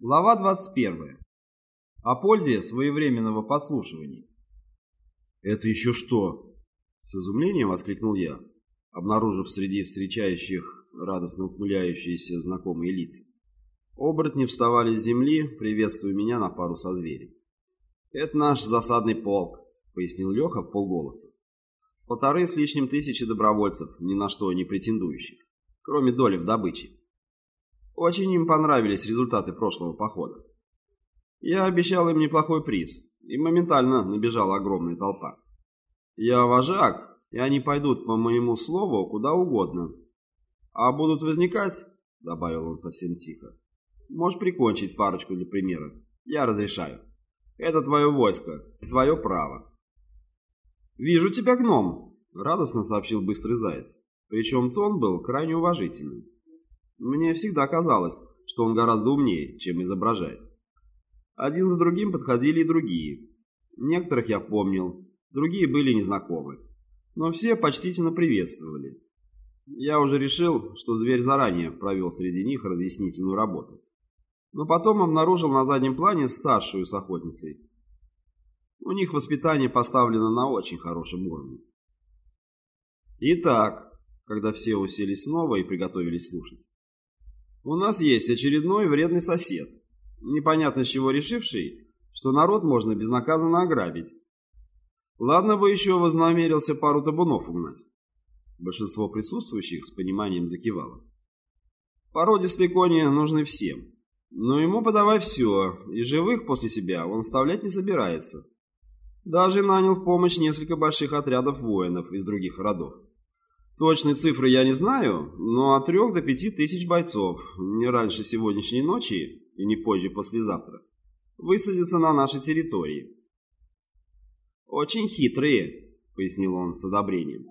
Глава 21. О пользе своевременного подслушивания. «Это еще что?» — с изумлением воскликнул я, обнаружив среди встречающих радостно ухмыляющиеся знакомые лица. Оборотни вставали с земли, приветствуя меня на пару со зверем. «Это наш засадный полк», — пояснил Леха в полголоса. «Полторы с лишним тысячи добровольцев, ни на что не претендующих, кроме доли в добыче. Очень им понравились результаты прошлого похода. Я обещал им неплохой приз, и моментально набежала огромная толпа. Я вожак, и они пойдут по моему слову куда угодно. А будут возникать, — добавил он совсем тихо, — можешь прикончить парочку для примера. Я разрешаю. Это твое войско, твое право. «Вижу тебя, гном!» — радостно сообщил быстрый заяц. Причем тон был крайне уважительный. Мне всегда казалось, что он гораздо умнее, чем изображает. Один за другим подходили и другие. Некоторых я помнил, другие были незнакомы. Но все почтительно приветствовали. Я уже решил, что зверь заранее провел среди них разъяснительную работу. Но потом обнаружил на заднем плане старшую с охотницей. У них воспитание поставлено на очень хорошем уровне. Итак, когда все уселись снова и приготовились слушать, у нас есть очередной вредный сосед, непонятно с чего решивший, что народ можно безнаказанно ограбить. Ладно бы еще вознамерился пару табунов угнать. Большинство присутствующих с пониманием закивало. Породистые кони нужны всем, но ему подавай все, и живых после себя он оставлять не собирается. Даже нанял в помощь несколько больших отрядов воинов из других родов. Точной цифры я не знаю, но от трех до пяти тысяч бойцов не раньше сегодняшней ночи и не позже послезавтра высадятся на нашей территории. «Очень хитрые», — пояснил он с одобрением.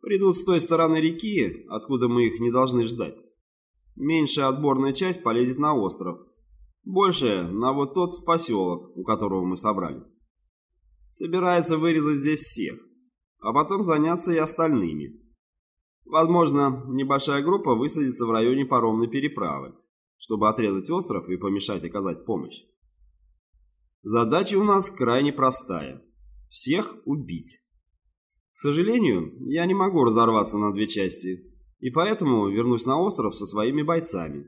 «Придут с той стороны реки, откуда мы их не должны ждать. Меньшая отборная часть полезет на остров, большая — на вот тот поселок, у которого мы собрались. Собирается вырезать здесь всех, а потом заняться и остальными». Возможно, небольшая группа высадится в районе паромной переправы, чтобы отрезать остров и помешать оказать помощь. Задача у нас крайне простая – всех убить. К сожалению, я не могу разорваться на две части, и поэтому вернусь на остров со своими бойцами.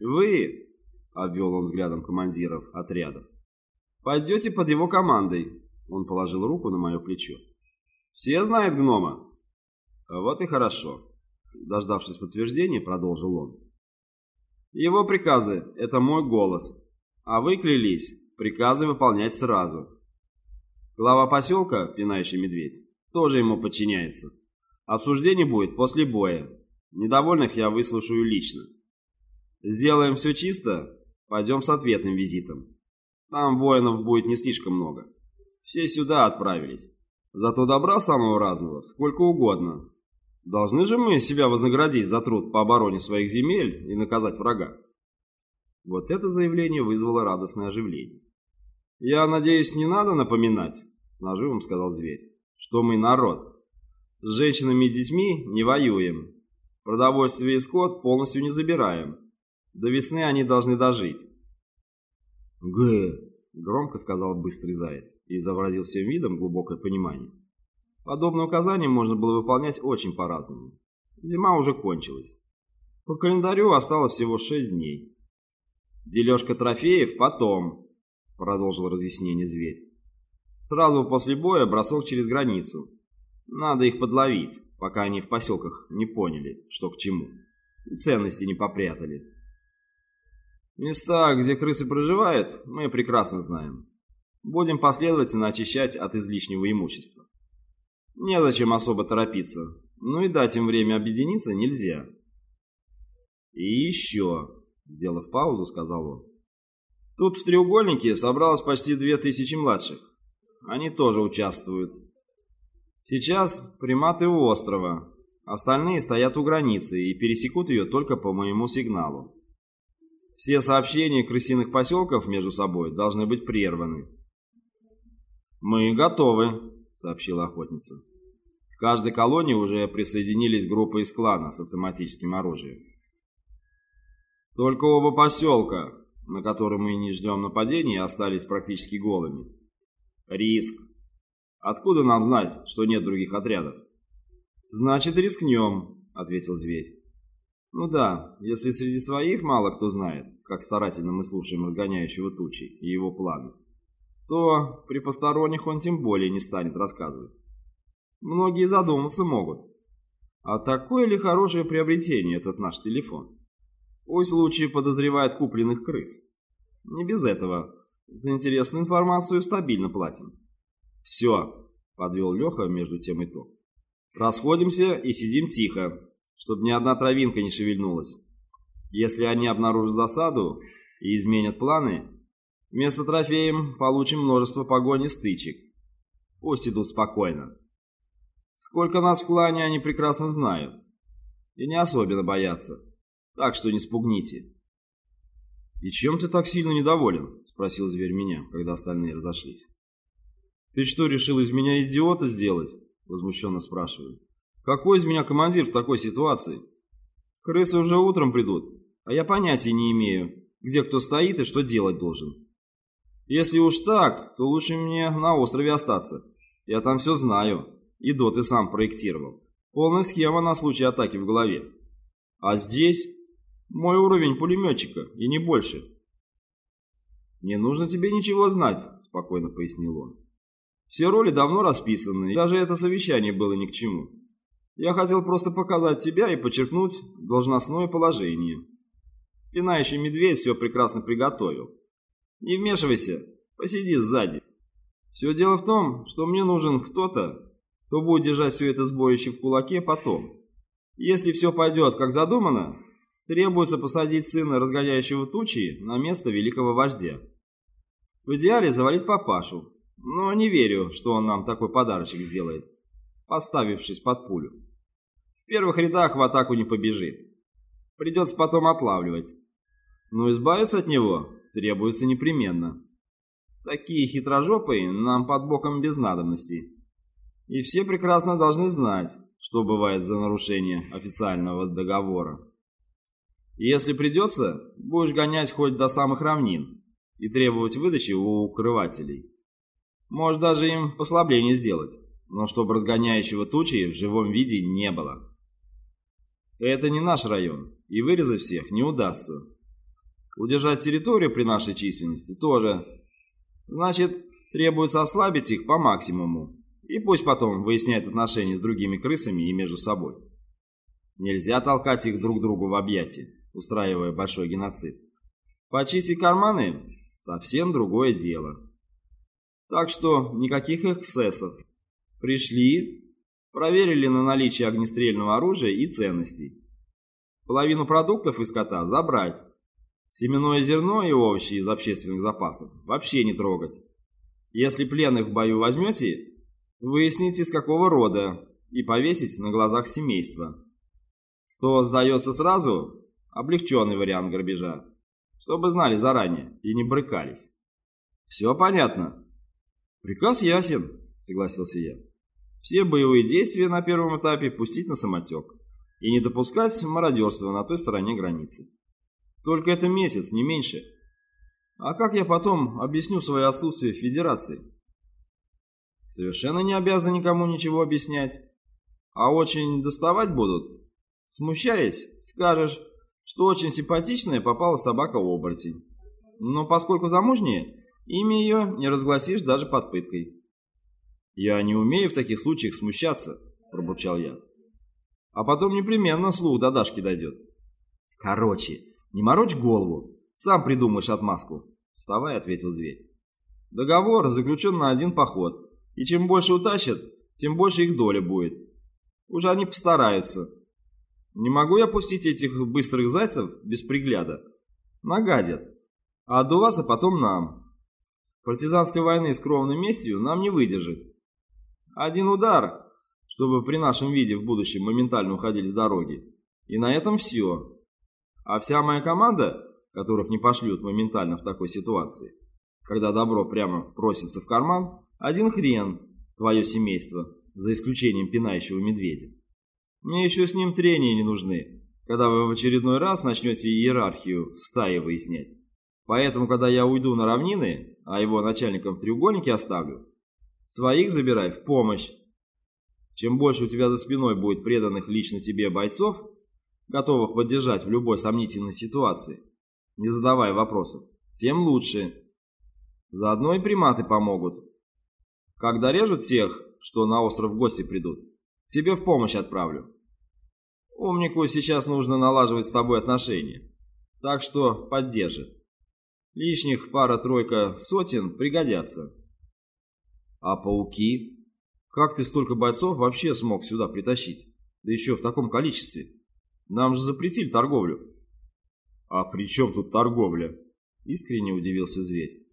Вы, – обвел он взглядом командиров отрядов, – пойдете под его командой. Он положил руку на мое плечо. Все знают гнома? «Вот и хорошо», — дождавшись подтверждения, продолжил он. «Его приказы — это мой голос, а вы клялись приказы выполнять сразу. Глава поселка, пинающий медведь, тоже ему подчиняется. Обсуждение будет после боя. Недовольных я выслушаю лично. Сделаем все чисто, пойдем с ответным визитом. Там воинов будет не слишком много. Все сюда отправились. Зато добра самого разного сколько угодно, Должны же мы себя вознаградить за труд по обороне своих земель и наказать врага. Вот это заявление вызвало радостное оживление. «Я надеюсь, не надо напоминать», — с наживом сказал зверь, — «что мы народ. С женщинами и детьми не воюем. Продовольствие и скот полностью не забираем. До весны они должны дожить». «Г», — громко сказал быстрый заяц и изобразил всем видом глубокое понимание. Подобные указания можно было выполнять очень по-разному. Зима уже кончилась. По календарю осталось всего шесть дней. «Дележка трофеев потом», — продолжил разъяснение зверь. «Сразу после боя бросок через границу. Надо их подловить, пока они в поселках не поняли, что к чему. И ценности не попрятали. Места, где крысы проживают, мы прекрасно знаем. Будем последовательно очищать от излишнего имущества. Незачем особо торопиться. Ну и дать им время объединиться нельзя. И еще, сделав паузу, сказал он. Тут в треугольнике собралось почти две тысячи младших. Они тоже участвуют. Сейчас приматы у острова. Остальные стоят у границы и пересекут ее только по моему сигналу. Все сообщения крысиных поселков между собой должны быть прерваны. «Мы готовы», сообщила охотница. В каждой колонии уже присоединились группы из клана с автоматическим оружием. «Только оба поселка», — на который мы не ждем нападения, остались практически голыми. Риск. Откуда нам знать, что нет других отрядов? Значит, рискнем, ответил зверь. Ну да, если среди своих мало кто знает, как старательно мы слушаем разгоняющего тучи и его планы, то при посторонних он тем более не станет рассказывать. Многие задуматься могут. А такое ли хорошее приобретение этот наш телефон? Пусть лучше подозревает купленных крыс. Не без этого. За интересную информацию стабильно платим. Все, подвел Леха между тем и то. Расходимся и сидим тихо, чтобы ни одна травинка не шевельнулась. Если они обнаружат засаду и изменят планы, вместо трофеем получим множество погони и стычек. Пусть идут спокойно. Сколько нас в клане они прекрасно знают. И не особенно боятся. Так что не спугните. «И чем ты так сильно недоволен?» – спросил зверь меня, когда остальные разошлись. «Ты что, решил из меня идиота сделать?» – возмущенно спрашиваю. «Какой из меня командир в такой ситуации? Крысы уже утром придут, а я понятия не имею, где кто стоит и что делать должен. Если уж так, то лучше мне на острове остаться. Я там все знаю, и доты сам проектировал. Полная схема на случай атаки в голове. А здесь мой уровень пулеметчика, и не больше. «Не нужно тебе ничего знать», — спокойно пояснил он. «Все роли давно расписаны, и даже это совещание было ни к чему. Я хотел просто показать тебя и подчеркнуть должностное положение. Пинающий медведь все прекрасно приготовил. Не вмешивайся, посиди сзади. Все дело в том, что мне нужен кто-то, кто будет держать все это сборище в кулаке потом. Если все пойдет, как задумано, требуется посадить сына разгоняющего тучи на место великого вождя. В идеале завалить папашу, но не верю, что он нам такой подарочек сделает, подставившись под пулю. В первых рядах в атаку не побежит. Придется потом отлавливать. Но избавиться от него требуется непременно. Такие хитрожопые нам под боком без надобности. И все прекрасно должны знать, что бывает за нарушение официального договора. Если придется, будешь гонять хоть до самых равнин и требовать выдачи у укрывателей. Можешь даже им послабление сделать, но чтобы разгоняющего тучи в живом виде не было. Это не наш район, и вырезать всех не удастся. Удержать территорию при нашей численности тоже. Значит, требуется ослабить их по максимуму, и пусть потом выясняют отношения с другими крысами и между собой. Нельзя толкать их друг другу в объятия устраивая большой геноцид. Почистить карманы – совсем другое дело. Так что никаких эксцессов. Пришли, проверили на наличие огнестрельного оружия и ценностей. Половину продуктов из кота забрать. Семенное зерно и овощи из общественных запасов вообще не трогать. Если пленных в бою возьмете, выясните с какого рода и повесить на глазах семейства. Кто сдается сразу, облегченный вариант грабежа, чтобы знали заранее и не брыкались. Все понятно? Приказ ясен, согласился я. Все боевые действия на первом этапе пустить на самотек и не допускать мародерства на той стороне границы. Только это месяц, не меньше. А как я потом объясню свое отсутствие в Федерации? Совершенно не обязан никому ничего объяснять. А очень доставать будут. Смущаясь, скажешь, что очень симпатичная попала собака-оборотень. Но поскольку замужняя, имя ее не разгласишь даже под пыткой. «Я не умею в таких случаях смущаться», – пробурчал я. «А потом непременно слух до Дашки дойдет». «Короче, не морочь голову, сам придумаешь отмазку», – вставай, ответил зверь. «Договор заключен на один поход, и чем больше утащат, тем больше их доля будет. Уже они постараются, не могу я пустить этих быстрых зайцев без пригляда. Нагадят. А отдуваться потом нам. Партизанской войны с кровной местью нам не выдержать. Один удар, чтобы при нашем виде в будущем моментально уходили с дороги. И на этом все. А вся моя команда, которых не пошлют моментально в такой ситуации, когда добро прямо просится в карман, один хрен, твое семейство, за исключением пинающего медведя. Мне еще с ним трения не нужны, когда вы в очередной раз начнете иерархию стаи выяснять. Поэтому, когда я уйду на равнины, а его начальником в треугольнике оставлю, своих забирай в помощь. Чем больше у тебя за спиной будет преданных лично тебе бойцов, готовых поддержать в любой сомнительной ситуации, не задавая вопросов, тем лучше. Заодно и приматы помогут. Когда режут тех, что на остров в гости придут, тебе в помощь отправлю. Умнику сейчас нужно налаживать с тобой отношения, так что поддержит. Лишних пара-тройка сотен пригодятся. А пауки? Как ты столько бойцов вообще смог сюда притащить? Да еще в таком количестве. Нам же запретили торговлю. А при чем тут торговля? Искренне удивился зверь.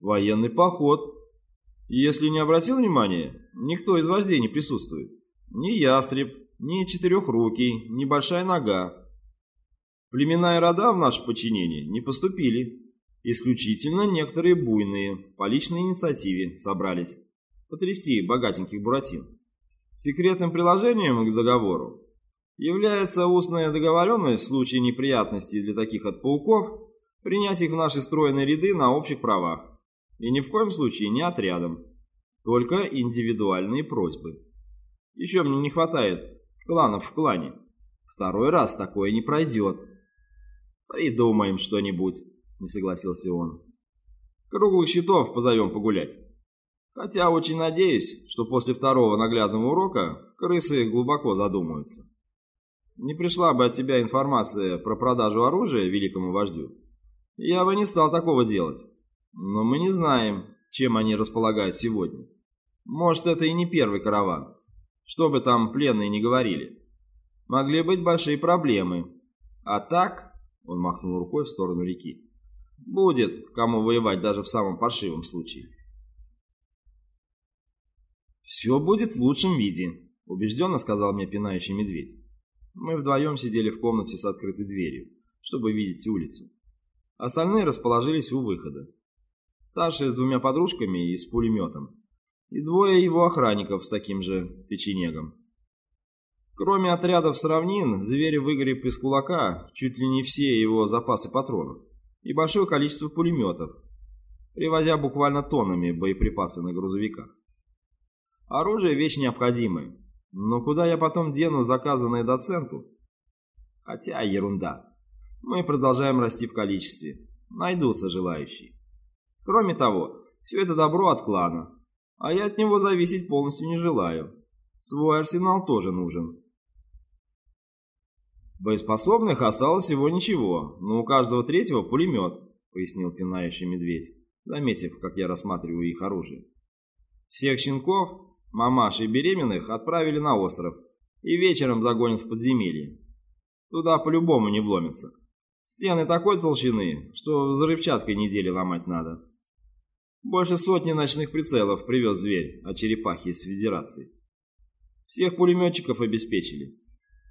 Военный поход. если не обратил внимания, никто из вождей не присутствует. Ни ястреб, ни четырехрукий, ни большая нога. Племена и рода в наше подчинение не поступили. Исключительно некоторые буйные, по личной инициативе, собрались потрясти богатеньких буратин. Секретным приложением к договору является устная договоренность в случае неприятностей для таких от пауков принять их в наши стройные ряды на общих правах. И ни в коем случае не отрядом, только индивидуальные просьбы. Еще мне не хватает кланов в клане. Второй раз такое не пройдет. Придумаем что-нибудь, не согласился он. Круглых щитов позовем погулять. Хотя очень надеюсь, что после второго наглядного урока крысы глубоко задумаются. Не пришла бы от тебя информация про продажу оружия великому вождю, я бы не стал такого делать. Но мы не знаем, чем они располагают сегодня. Может, это и не первый караван. Что бы там пленные не говорили. Могли быть большие проблемы. А так, он махнул рукой в сторону реки, будет кому воевать даже в самом паршивом случае. «Все будет в лучшем виде», — убежденно сказал мне пинающий медведь. Мы вдвоем сидели в комнате с открытой дверью, чтобы видеть улицу. Остальные расположились у выхода. Старшая с двумя подружками и с пулеметом. И двое его охранников с таким же печенегом. Кроме отрядов с равнин, зверь выгреб из кулака чуть ли не все его запасы патронов и большое количество пулеметов, привозя буквально тоннами боеприпасы на грузовиках. Оружие – вещь необходимая, но куда я потом дену заказанное доценту? Хотя ерунда. Мы продолжаем расти в количестве. Найдутся желающие. Кроме того, все это добро от клана, а я от него зависеть полностью не желаю. Свой арсенал тоже нужен. Боеспособных осталось всего ничего, но у каждого третьего пулемет, пояснил пинающий медведь, заметив, как я рассматриваю их оружие. Всех щенков Мамаш и беременных отправили на остров и вечером загонят в подземелье. Туда по-любому не вломятся. Стены такой толщины, что взрывчаткой недели ломать надо. Больше сотни ночных прицелов привез зверь от черепахи из Федерации. Всех пулеметчиков обеспечили.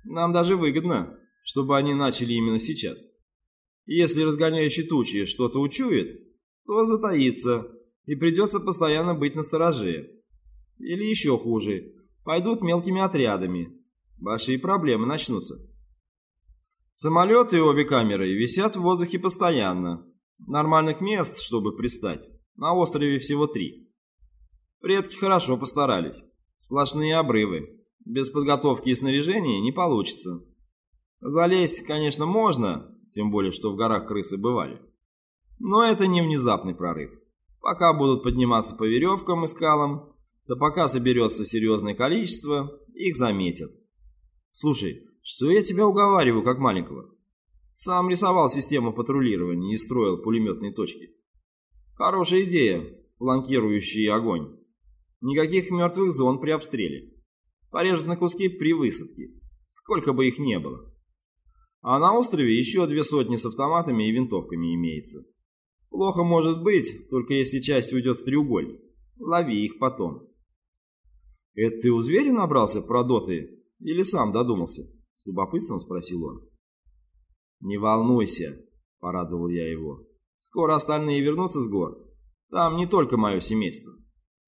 Нам даже выгодно, чтобы они начали именно сейчас. Если разгоняющий тучи что-то учует, то затаится, и придется постоянно быть настороже. Или еще хуже, пойдут мелкими отрядами. Большие проблемы начнутся. Самолеты и обе камеры висят в воздухе постоянно. Нормальных мест, чтобы пристать, на острове всего три. Предки хорошо постарались. Сплошные обрывы. Без подготовки и снаряжения не получится. Залезть, конечно, можно, тем более, что в горах крысы бывали. Но это не внезапный прорыв. Пока будут подниматься по веревкам и скалам, да пока соберется серьезное количество, их заметят. Слушай, что я тебя уговариваю, как маленького? Сам рисовал систему патрулирования и строил пулеметные точки. Хорошая идея, фланкирующий огонь. Никаких мертвых зон при обстреле. Порежут на куски при высадке, сколько бы их не было. А на острове еще две сотни с автоматами и винтовками имеется. Плохо может быть, только если часть уйдет в треугольник. Лови их потом. «Это ты у зверя набрался про доты или сам додумался?» — с любопытством спросил он. «Не волнуйся», — порадовал я его. «Скоро остальные вернутся с гор. Там не только мое семейство.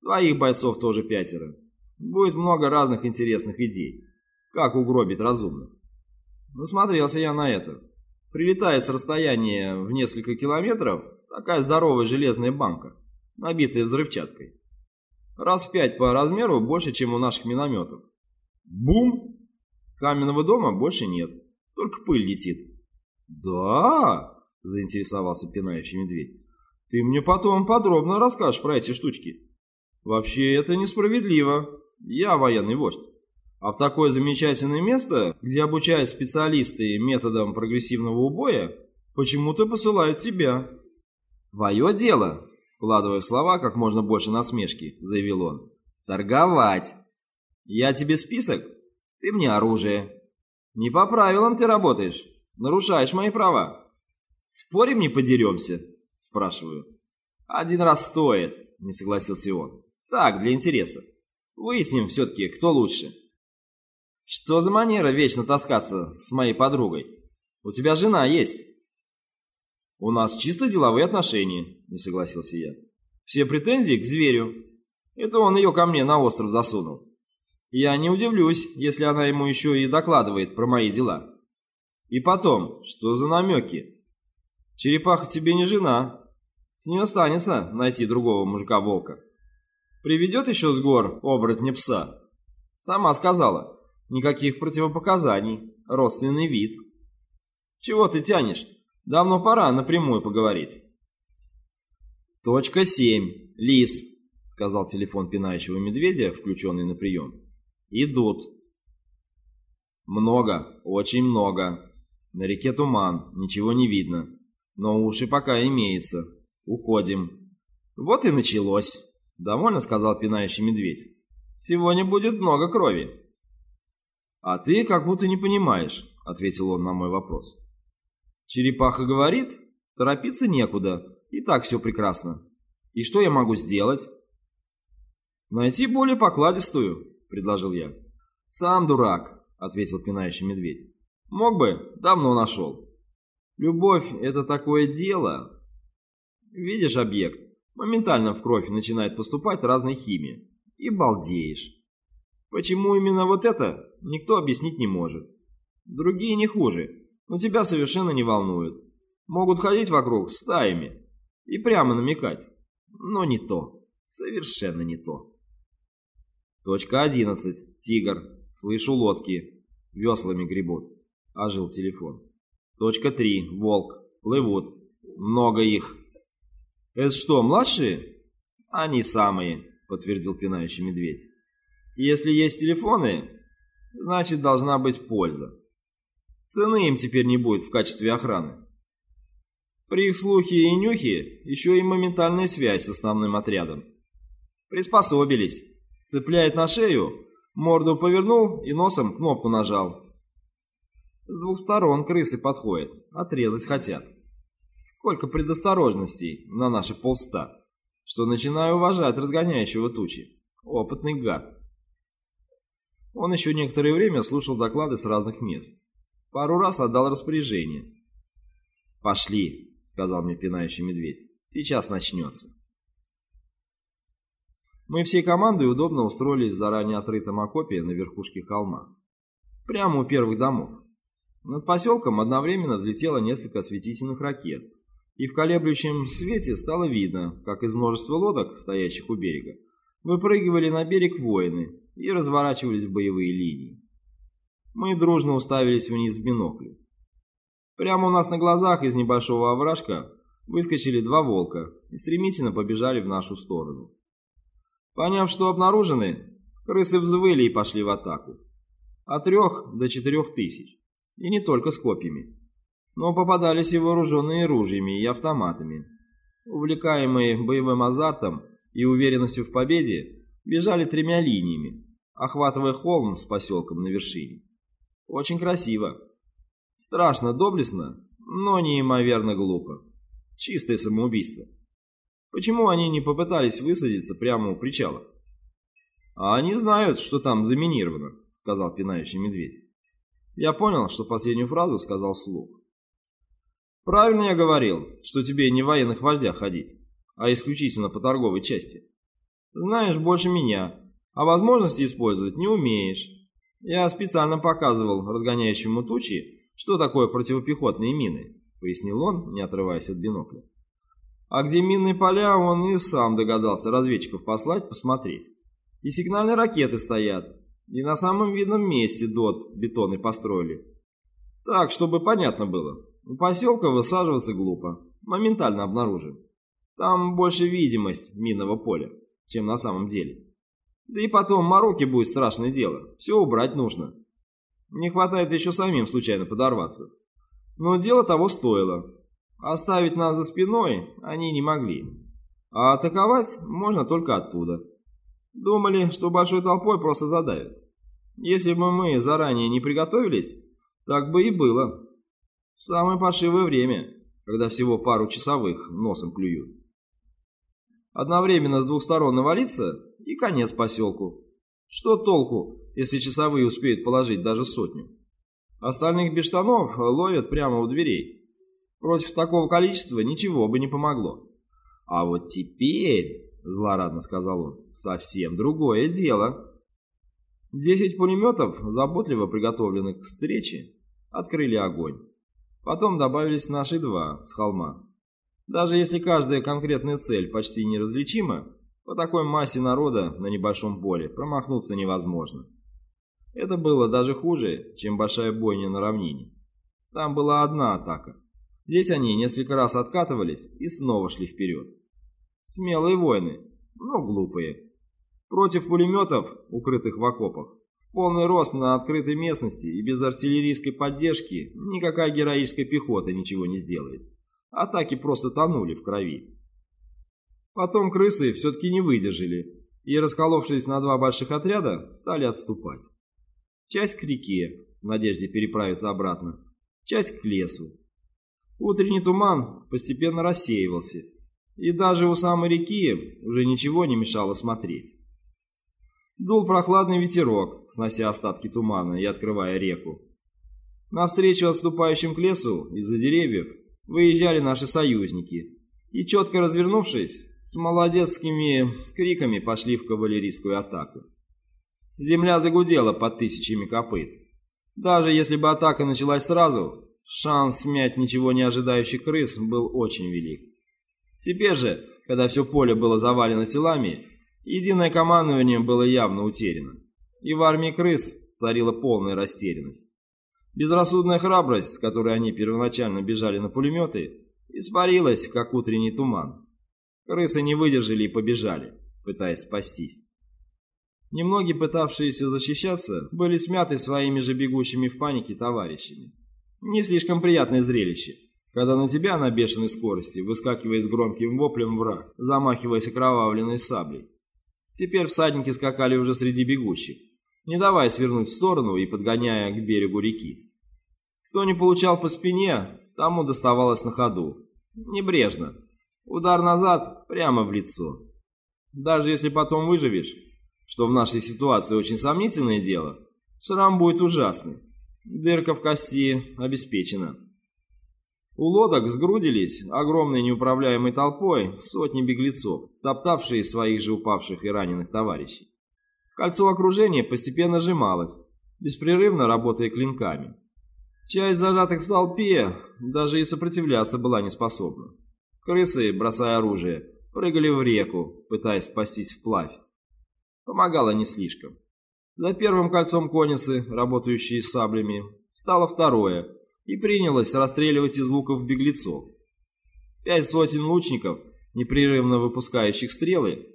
Твоих бойцов тоже пятеро. Будет много разных интересных идей. Как угробить разумных. Насмотрелся я на это. Прилетая с расстояния в несколько километров, Такая здоровая железная банка, набитая взрывчаткой. Раз в пять по размеру больше, чем у наших минометов. Бум! Каменного дома больше нет, только пыль летит. «Да?» – заинтересовался пинающий медведь. «Ты мне потом подробно расскажешь про эти штучки. Вообще это несправедливо. Я военный вождь. А в такое замечательное место, где обучают специалисты методам прогрессивного убоя, почему-то посылают тебя». «Твое дело», – вкладывая в слова как можно больше насмешки, заявил он. «Торговать. Я тебе список, ты мне оружие. Не по правилам ты работаешь. Нарушаешь мои права. Спорим, не подеремся? Спрашиваю. Один раз стоит, не согласился он. Так, для интереса. Выясним все-таки, кто лучше. Что за манера вечно таскаться с моей подругой? У тебя жена есть? У нас чисто деловые отношения, не согласился я. Все претензии к зверю. Это он ее ко мне на остров засунул. Я не удивлюсь, если она ему еще и докладывает про мои дела. И потом, что за намеки? Черепаха тебе не жена. С нее останется найти другого мужика-волка. Приведет еще с гор оборотня пса. Сама сказала, никаких противопоказаний, родственный вид. Чего ты тянешь? Давно пора напрямую поговорить. Точка семь. Лис, сказал телефон пинающего медведя, включенный на прием. Идут. Много, очень много. На реке туман, ничего не видно. Но уши пока имеются. Уходим. Вот и началось, довольно сказал пинающий медведь. Сегодня будет много крови. А ты как будто не понимаешь, ответил он на мой вопрос. Черепаха говорит, торопиться некуда, и так все прекрасно. И что я могу сделать? Найти более покладистую, предложил я. Сам дурак, ответил пинающий медведь. Мог бы, давно нашел. Любовь – это такое дело. Видишь объект, моментально в кровь начинает поступать разная химия. И балдеешь. Почему именно вот это, никто объяснить не может. Другие не хуже, но тебя совершенно не волнуют. Могут ходить вокруг стаями и прямо намекать. Но не то. Совершенно не то. Точка 11. Тигр. Слышу лодки. Веслами гребут. Ожил телефон. Точка 3. Волк. Плывут. Много их. Это что, младшие? Они самые, подтвердил пинающий медведь. Если есть телефоны, значит должна быть польза. Цены им теперь не будет в качестве охраны. При их слухе и нюхе еще и моментальная связь с основным отрядом. Приспособились. Цепляет на шею, морду повернул и носом кнопку нажал. С двух сторон крысы подходят, отрезать хотят. Сколько предосторожностей на наши полста, что начинаю уважать разгоняющего тучи. Опытный гад. Он еще некоторое время слушал доклады с разных мест. Пару раз отдал распоряжение. «Пошли», — сказал мне пинающий медведь. «Сейчас начнется». Мы всей командой удобно устроились в заранее отрытом окопе на верхушке холма. Прямо у первых домов. Над поселком одновременно взлетело несколько осветительных ракет, и в колеблющем свете стало видно, как из множества лодок, стоящих у берега, выпрыгивали на берег воины и разворачивались в боевые линии. Мы дружно уставились вниз в бинокли. Прямо у нас на глазах из небольшого овражка выскочили два волка и стремительно побежали в нашу сторону. Поняв, что обнаружены, крысы взвыли и пошли в атаку. От трех до четырех тысяч. И не только с копьями. Но попадались и вооруженные ружьями и автоматами. Увлекаемые боевым азартом и уверенностью в победе, бежали тремя линиями, охватывая холм с поселком на вершине. Очень красиво. Страшно доблестно, но неимоверно глупо. Чистое самоубийство. Почему они не попытались высадиться прямо у причала? А они знают, что там заминировано, сказал пинающий медведь. Я понял, что последнюю фразу сказал вслух. Правильно я говорил, что тебе не в военных вождях ходить, а исключительно по торговой части. Знаешь больше меня, а возможности использовать не умеешь. Я специально показывал разгоняющему тучи, что такое противопехотные мины, пояснил он, не отрываясь от бинокля. А где минные поля, он и сам догадался разведчиков послать посмотреть. И сигнальные ракеты стоят, и на самом видном месте ДОТ бетонный построили. Так, чтобы понятно было, у поселка высаживаться глупо, моментально обнаружим. Там больше видимость минного поля, чем на самом деле. Да и потом Маруки будет страшное дело, все убрать нужно. Не хватает еще самим случайно подорваться. Но дело того стоило. Оставить нас за спиной они не могли. А атаковать можно только оттуда. Думали, что большой толпой просто задавят. Если бы мы заранее не приготовились, так бы и было. В самое паршивое время, когда всего пару часовых носом клюют. Одновременно с двух сторон навалиться и конец поселку. Что толку, если часовые успеют положить даже сотню? Остальных без штанов ловят прямо у дверей. Против такого количества ничего бы не помогло. А вот теперь, злорадно сказал он, совсем другое дело. Десять пулеметов, заботливо приготовленных к встрече, открыли огонь. Потом добавились наши два с холма. Даже если каждая конкретная цель почти неразличима, по такой массе народа на небольшом поле промахнуться невозможно. Это было даже хуже, чем большая бойня на равнине. Там была одна атака. Здесь они несколько раз откатывались и снова шли вперед. Смелые воины, но глупые. Против пулеметов, укрытых в окопах, в полный рост на открытой местности и без артиллерийской поддержки никакая героическая пехота ничего не сделает. Атаки просто тонули в крови. Потом крысы все-таки не выдержали и, расколовшись на два больших отряда, стали отступать. Часть к реке, в надежде переправиться обратно, часть к лесу. Утренний туман постепенно рассеивался, и даже у самой реки уже ничего не мешало смотреть. Дул прохладный ветерок, снося остатки тумана и открывая реку. Навстречу отступающим к лесу из-за деревьев выезжали наши союзники и, четко развернувшись, с молодецкими криками пошли в кавалерийскую атаку. Земля загудела под тысячами копыт. Даже если бы атака началась сразу, шанс смять ничего не ожидающих крыс был очень велик. Теперь же, когда все поле было завалено телами, единое командование было явно утеряно. И в армии крыс царила полная растерянность. Безрассудная храбрость, с которой они первоначально бежали на пулеметы, испарилась, как утренний туман. Крысы не выдержали и побежали, пытаясь спастись. Немногие, пытавшиеся защищаться, были смяты своими же бегущими в панике товарищами. Не слишком приятное зрелище, когда на тебя на бешеной скорости выскакивает с громким воплем враг, замахиваясь окровавленной саблей. Теперь всадники скакали уже среди бегущих, не давая свернуть в сторону и подгоняя к берегу реки. Кто не получал по спине, тому доставалось на ходу. Небрежно. Удар назад прямо в лицо. Даже если потом выживешь, что в нашей ситуации очень сомнительное дело, шрам будет ужасный. Дырка в кости обеспечена. У лодок сгрудились огромной неуправляемой толпой сотни беглецов, топтавшие своих же упавших и раненых товарищей. Кольцо окружения постепенно сжималось, беспрерывно работая клинками. Часть зажатых в толпе даже и сопротивляться была не способна. Крысы, бросая оружие, прыгали в реку, пытаясь спастись вплавь. Помогало не слишком. За первым кольцом конницы, работающие саблями, стало второе и принялось расстреливать из луков беглецов. Пять сотен лучников, непрерывно выпускающих стрелы,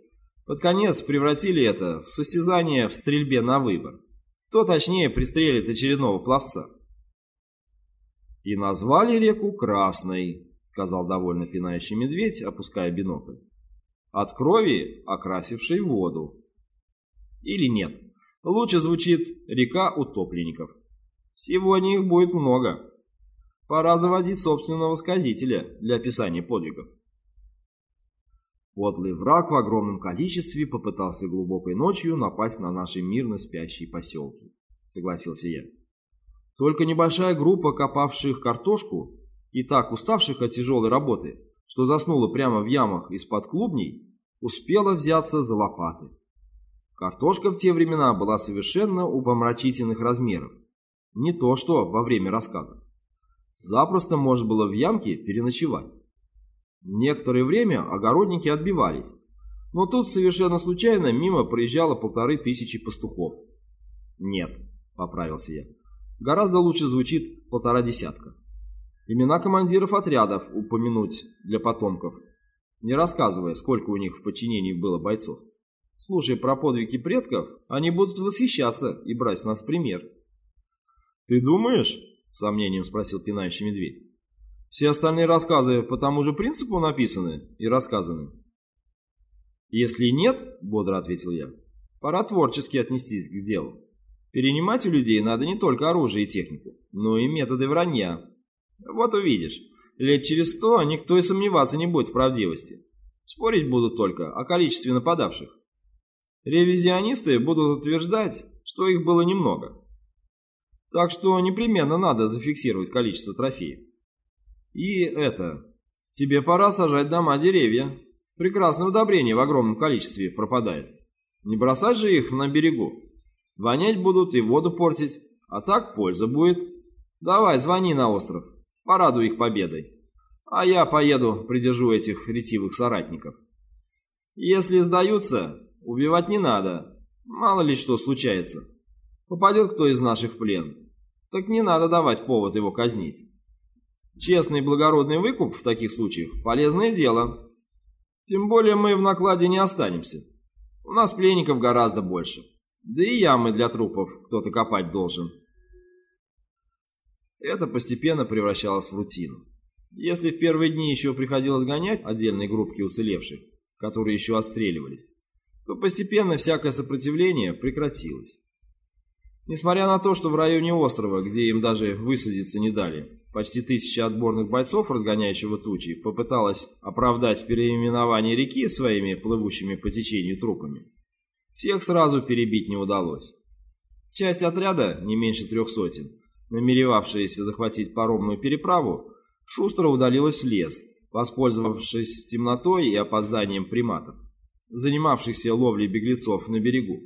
под конец превратили это в состязание в стрельбе на выбор. Кто точнее пристрелит очередного пловца. «И назвали реку Красной», — сказал довольно пинающий медведь, опуская бинокль. «От крови, окрасившей воду». Или нет, лучше звучит «река утопленников». Сегодня их будет много. Пора заводить собственного сказителя для описания подвигов. Подлый враг в огромном количестве попытался глубокой ночью напасть на наши мирно спящие поселки, согласился я. Только небольшая группа копавших картошку и так уставших от тяжелой работы, что заснула прямо в ямах из-под клубней, успела взяться за лопаты. Картошка в те времена была совершенно упомрачительных размеров. Не то что во время рассказа. Запросто можно было в ямке переночевать. Некоторое время огородники отбивались, но тут совершенно случайно мимо проезжало полторы тысячи пастухов. «Нет», — поправился я, — «гораздо лучше звучит полтора десятка. Имена командиров отрядов упомянуть для потомков, не рассказывая, сколько у них в подчинении было бойцов. Слушая про подвиги предков, они будут восхищаться и брать с нас пример». «Ты думаешь?» — с сомнением спросил пинающий медведь. «Все остальные рассказы по тому же принципу написаны и рассказаны?» «Если нет, — бодро ответил я, — пора творчески отнестись к делу. Перенимать у людей надо не только оружие и технику, но и методы вранья. Вот увидишь, лет через сто никто и сомневаться не будет в правдивости. Спорить будут только о количестве нападавших. Ревизионисты будут утверждать, что их было немного. Так что непременно надо зафиксировать количество трофеев. И это, тебе пора сажать дома деревья. Прекрасное удобрение в огромном количестве пропадает. Не бросать же их на берегу. Вонять будут и воду портить, а так польза будет. Давай, звони на остров, порадуй их победой. А я поеду, придержу этих ретивых соратников. Если сдаются, убивать не надо. Мало ли что случается. Попадет кто из наших в плен. Так не надо давать повод его казнить. Честный благородный выкуп в таких случаях – полезное дело. Тем более мы в накладе не останемся. У нас пленников гораздо больше. Да и ямы для трупов кто-то копать должен. Это постепенно превращалось в рутину. Если в первые дни еще приходилось гонять отдельные группки уцелевших, которые еще отстреливались, то постепенно всякое сопротивление прекратилось. Несмотря на то, что в районе острова, где им даже высадиться не дали, Почти тысяча отборных бойцов, разгоняющего тучи, попыталась оправдать переименование реки своими плывущими по течению трупами. Всех сразу перебить не удалось. Часть отряда, не меньше трех сотен, намеревавшаяся захватить паромную переправу, шустро удалилась в лес, воспользовавшись темнотой и опозданием приматов, занимавшихся ловлей беглецов на берегу.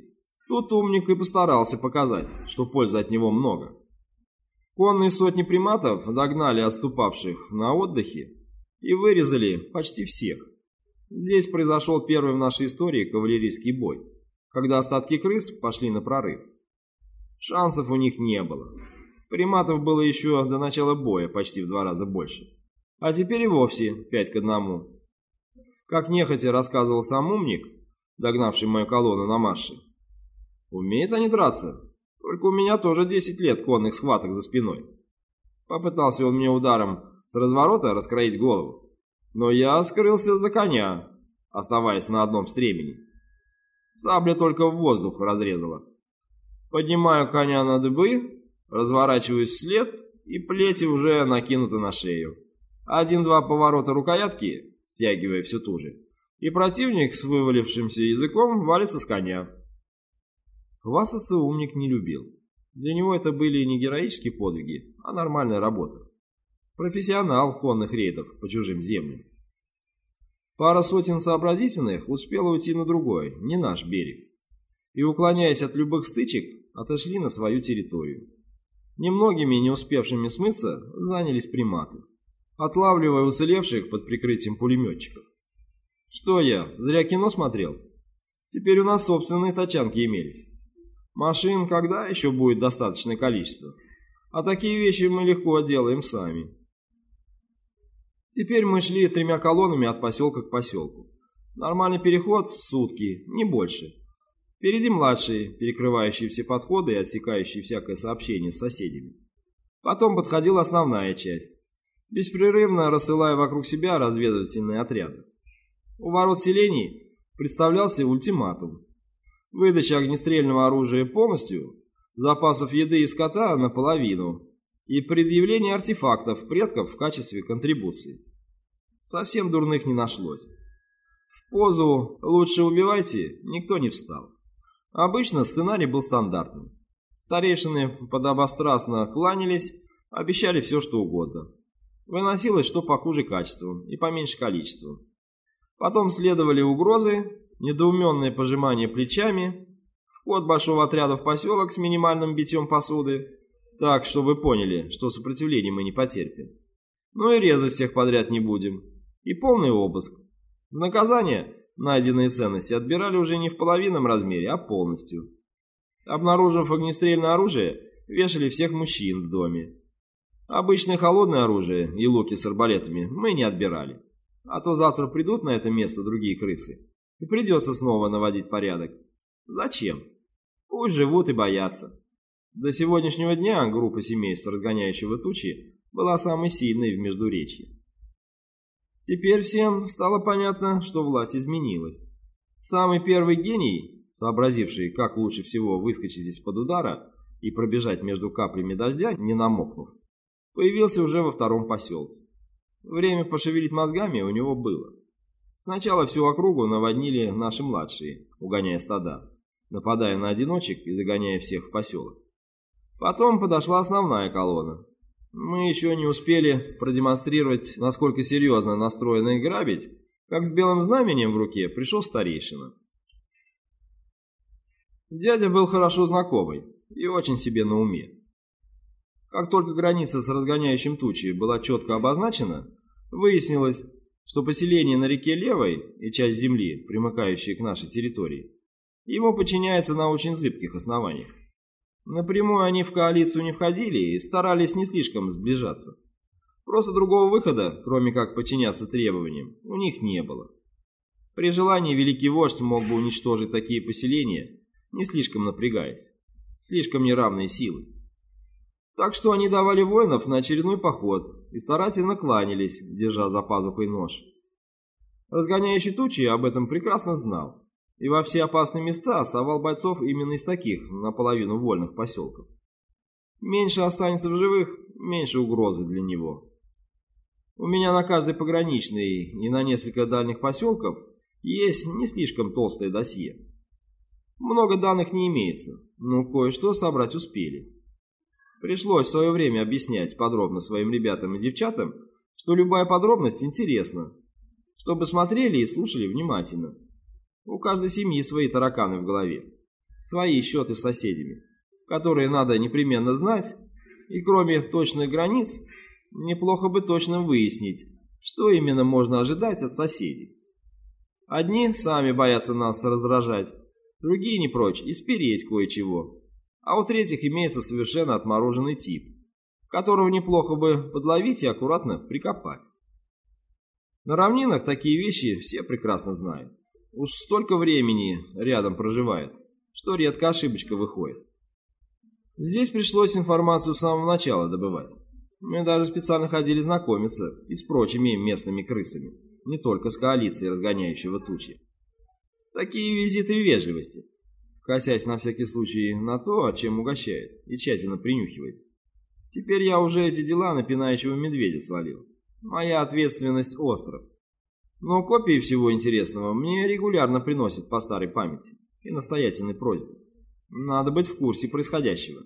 Тут умник и постарался показать, что пользы от него много. Конные сотни приматов догнали отступавших на отдыхе и вырезали почти всех. Здесь произошел первый в нашей истории кавалерийский бой, когда остатки крыс пошли на прорыв. Шансов у них не было. Приматов было еще до начала боя почти в два раза больше. А теперь и вовсе пять к одному. Как нехотя рассказывал сам умник, догнавший мою колонну на марше. Умеют они драться, только у меня тоже 10 лет конных схваток за спиной. Попытался он мне ударом с разворота раскроить голову, но я скрылся за коня, оставаясь на одном стремени. Сабля только в воздух разрезала. Поднимаю коня на дыбы, разворачиваюсь вслед, и плети уже накинуты на шею. Один-два поворота рукоятки, стягивая все туже, и противник с вывалившимся языком валится с коня. Хвастаться умник не любил. Для него это были не героические подвиги, а нормальная работа. Профессионал конных рейдов по чужим землям. Пара сотен сообразительных успела уйти на другой, не наш берег. И, уклоняясь от любых стычек, отошли на свою территорию. Немногими, не успевшими смыться, занялись приматы, отлавливая уцелевших под прикрытием пулеметчиков. Что я, зря кино смотрел? Теперь у нас собственные тачанки имелись. Машин когда еще будет достаточное количество? А такие вещи мы легко делаем сами. Теперь мы шли тремя колоннами от поселка к поселку. Нормальный переход – сутки, не больше. Впереди младшие, перекрывающие все подходы и отсекающие всякое сообщение с соседями. Потом подходила основная часть, беспрерывно рассылая вокруг себя разведывательные отряды. У ворот селений представлялся ультиматум выдача огнестрельного оружия полностью, запасов еды и скота наполовину и предъявление артефактов предков в качестве контрибуции. Совсем дурных не нашлось. В позу «лучше убивайте» никто не встал. Обычно сценарий был стандартным. Старейшины подобострастно кланялись, обещали все что угодно. Выносилось что похуже качеством и поменьше количеством. Потом следовали угрозы, недоуменное пожимание плечами, вход большого отряда в поселок с минимальным битьем посуды, так, чтобы вы поняли, что сопротивление мы не потерпим. Ну и резать всех подряд не будем. И полный обыск. В наказание найденные ценности отбирали уже не в половинном размере, а полностью. Обнаружив огнестрельное оружие, вешали всех мужчин в доме. Обычное холодное оружие и луки с арбалетами мы не отбирали. А то завтра придут на это место другие крысы, и придется снова наводить порядок. Зачем? Пусть живут и боятся. До сегодняшнего дня группа семейств, разгоняющего тучи, была самой сильной в Междуречье. Теперь всем стало понятно, что власть изменилась. Самый первый гений, сообразивший, как лучше всего выскочить из-под удара и пробежать между каплями дождя, не намокнув, появился уже во втором поселке. Время пошевелить мозгами у него было. Сначала всю округу наводнили наши младшие, угоняя стада, нападая на одиночек и загоняя всех в поселок. Потом подошла основная колонна, мы еще не успели продемонстрировать, насколько серьезно настроены грабить, как с белым знаменем в руке пришел старейшина. Дядя был хорошо знакомый и очень себе на уме. Как только граница с разгоняющим тучи была четко обозначена, выяснилось, что поселение на реке Левой и часть земли, примыкающие к нашей территории, ему подчиняется на очень зыбких основаниях. Напрямую они в коалицию не входили и старались не слишком сближаться. Просто другого выхода, кроме как подчиняться требованиям, у них не было. При желании великий вождь мог бы уничтожить такие поселения, не слишком напрягаясь. Слишком неравные силы. Так что они давали воинов на очередной поход и старательно кланялись, держа за пазухой нож. Разгоняющий тучи об этом прекрасно знал и во все опасные места совал бойцов именно из таких, наполовину вольных поселков. Меньше останется в живых, меньше угрозы для него. У меня на каждой пограничной и на несколько дальних поселков есть не слишком толстое досье. Много данных не имеется, но кое-что собрать успели. Пришлось в свое время объяснять подробно своим ребятам и девчатам, что любая подробность интересна, чтобы смотрели и слушали внимательно. У каждой семьи свои тараканы в голове, свои счеты с соседями, которые надо непременно знать, и кроме точных границ, неплохо бы точно выяснить, что именно можно ожидать от соседей. Одни сами боятся нас раздражать, другие не прочь испереть кое-чего, а у третьих имеется совершенно отмороженный тип, которого неплохо бы подловить и аккуратно прикопать. На равнинах такие вещи все прекрасно знают. Уж столько времени рядом проживает, что редко ошибочка выходит. Здесь пришлось информацию с самого начала добывать. Мы даже специально ходили знакомиться и с прочими местными крысами, не только с коалицией разгоняющего тучи. Такие визиты вежливости, косясь на всякий случай на то, чем угощает, и тщательно принюхиваясь. Теперь я уже эти дела на пинающего медведя свалил. Моя ответственность остров. Но копии всего интересного мне регулярно приносят по старой памяти и настоятельной просьбе. Надо быть в курсе происходящего.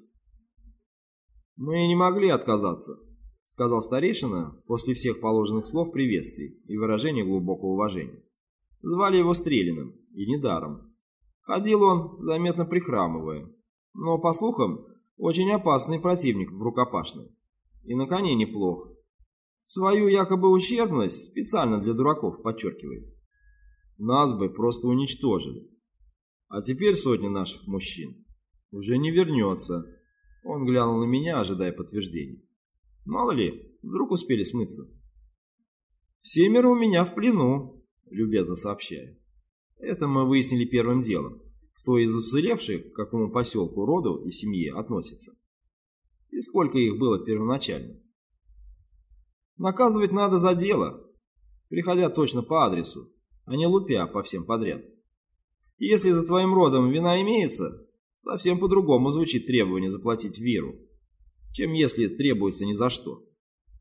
«Мы не могли отказаться», — сказал старейшина после всех положенных слов приветствий и выражения глубокого уважения. Звали его Стрелиным, и недаром. Ходил он, заметно прихрамывая, но, по слухам, очень опасный противник в рукопашной. И на коне неплох. Свою якобы ущербность специально для дураков подчеркивает. Нас бы просто уничтожили. А теперь сотни наших мужчин уже не вернется. Он глянул на меня, ожидая подтверждения. Мало ли, вдруг успели смыться. Семеро у меня в плену, любезно сообщаю. Это мы выяснили первым делом, кто из уцелевших к какому поселку, роду и семье относится. И сколько их было первоначально. Наказывать надо за дело, приходя точно по адресу, а не лупя по всем подряд. если за твоим родом вина имеется, совсем по-другому звучит требование заплатить веру, чем если требуется ни за что.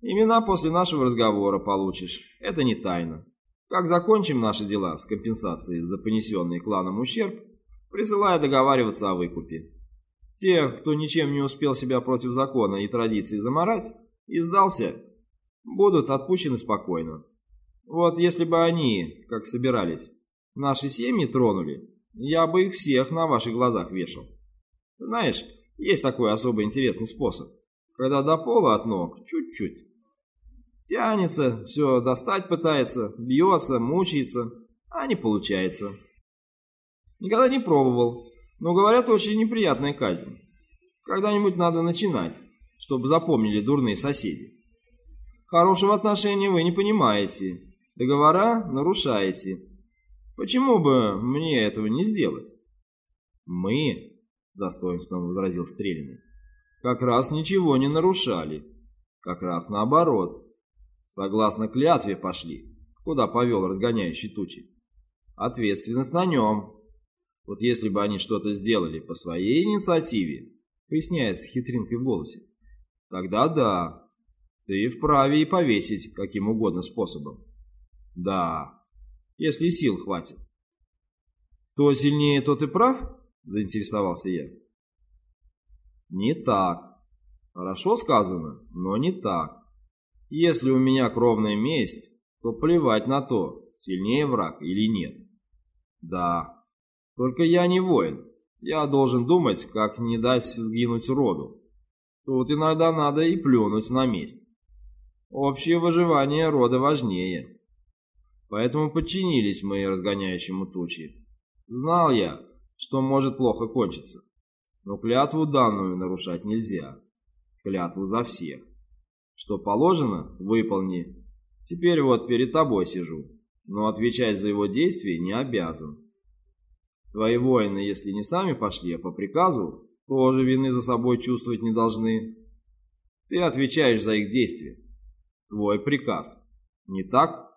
Имена после нашего разговора получишь, это не тайна. Как закончим наши дела с компенсацией за понесенный кланом ущерб, присылая договариваться о выкупе. Тех, кто ничем не успел себя против закона и традиций заморать, и сдался, будут отпущены спокойно. Вот если бы они, как собирались, наши семьи тронули, я бы их всех на ваших глазах вешал. Знаешь, есть такой особо интересный способ, когда до пола от ног чуть-чуть. Тянется, все достать пытается, бьется, мучается, а не получается. Никогда не пробовал, но говорят, очень неприятная казнь. Когда-нибудь надо начинать, чтобы запомнили дурные соседи. Хорошего отношения вы не понимаете, договора нарушаете. Почему бы мне этого не сделать? Мы, достоинством возразил Стрелянный, как раз ничего не нарушали. Как раз наоборот. Согласно клятве пошли, куда повел разгоняющий тучи. Ответственность на нем. Вот если бы они что-то сделали по своей инициативе, поясняет с хитринкой в голосе, тогда да, ты вправе и повесить каким угодно способом. Да, если сил хватит. Кто сильнее, тот и прав? Заинтересовался я. Не так. Хорошо сказано, но не так. Если у меня кровная месть, то плевать на то, сильнее враг или нет. Да, только я не воин. Я должен думать, как не дать сгинуть роду. Тут иногда надо и плюнуть на месть. Общее выживание рода важнее. Поэтому подчинились мы разгоняющему тучи. Знал я, что может плохо кончиться. Но клятву данную нарушать нельзя. Клятву за всех. Что положено, выполни. Теперь вот перед тобой сижу, но отвечать за его действия не обязан. Твои воины, если не сами пошли, а по приказу, тоже вины за собой чувствовать не должны. Ты отвечаешь за их действия. Твой приказ. Не так?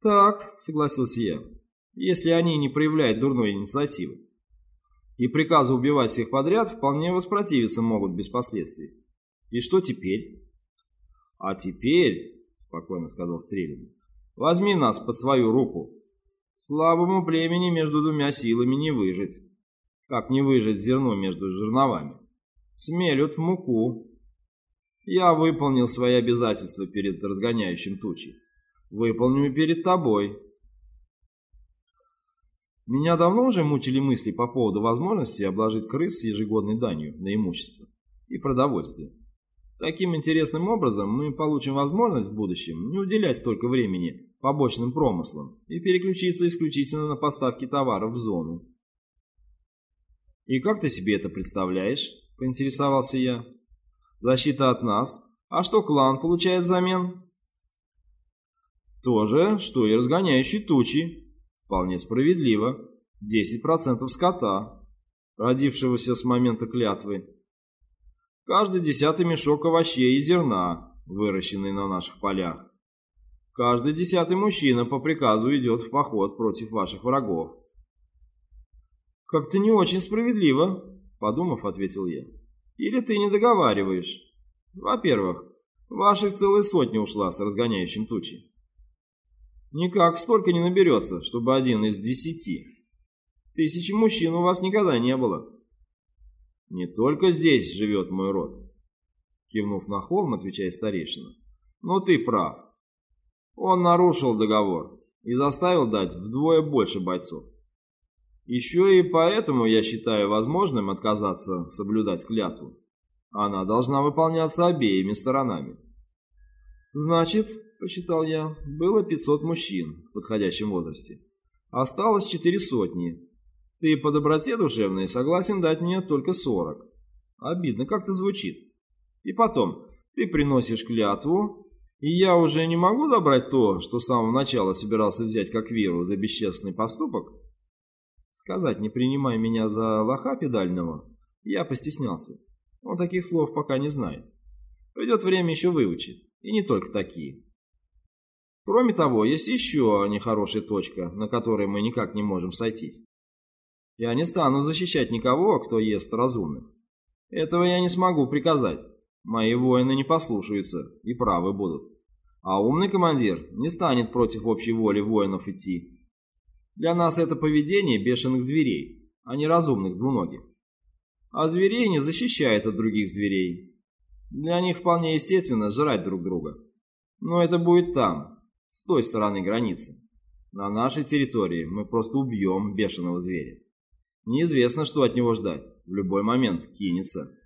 Так, согласился я, если они не проявляют дурной инициативы. И приказы убивать всех подряд вполне воспротивиться могут без последствий. И что теперь? «А теперь, — спокойно сказал Стрелин, — возьми нас под свою руку. Слабому племени между двумя силами не выжить. Как не выжить зерно между жерновами? Смелют в муку. Я выполнил свои обязательства перед разгоняющим тучи. Выполню и перед тобой». Меня давно уже мучили мысли по поводу возможности обложить крыс ежегодной данью на имущество и продовольствие. Таким интересным образом мы получим возможность в будущем не уделять столько времени побочным промыслам и переключиться исключительно на поставки товаров в зону. «И как ты себе это представляешь?» – поинтересовался я. «Защита от нас. А что клан получает взамен?» «То же, что и разгоняющий тучи. Вполне справедливо. 10% скота, родившегося с момента клятвы, Каждый десятый мешок овощей и зерна, выращенный на наших полях. Каждый десятый мужчина по приказу идет в поход против ваших врагов. «Как-то не очень справедливо», — подумав, ответил я. «Или ты не договариваешь? Во-первых, ваших целая сотня ушла с разгоняющим тучи. Никак столько не наберется, чтобы один из десяти. Тысячи мужчин у вас никогда не было. «Не только здесь живет мой род», — кивнув на холм, отвечает старейшина. «Но ты прав. Он нарушил договор и заставил дать вдвое больше бойцов. Еще и поэтому я считаю возможным отказаться соблюдать клятву. Она должна выполняться обеими сторонами». «Значит, — посчитал я, — было 500 мужчин в подходящем возрасте. Осталось четыре сотни, ты по доброте душевной согласен дать мне только сорок. Обидно как-то звучит. И потом, ты приносишь клятву, и я уже не могу забрать то, что с самого начала собирался взять как веру за бесчестный поступок? Сказать, не принимай меня за лоха педального, я постеснялся. Он таких слов пока не знает. Придет время еще выучить, и не только такие. Кроме того, есть еще нехорошая точка, на которой мы никак не можем сойтись. Я не стану защищать никого, кто ест разумных. Этого я не смогу приказать. Мои воины не послушаются и правы будут. А умный командир не станет против общей воли воинов идти. Для нас это поведение бешеных зверей, а не разумных двуногих. А зверей не защищает от других зверей. Для них вполне естественно жрать друг друга. Но это будет там, с той стороны границы. На нашей территории мы просто убьем бешеного зверя. Неизвестно, что от него ждать. В любой момент кинется.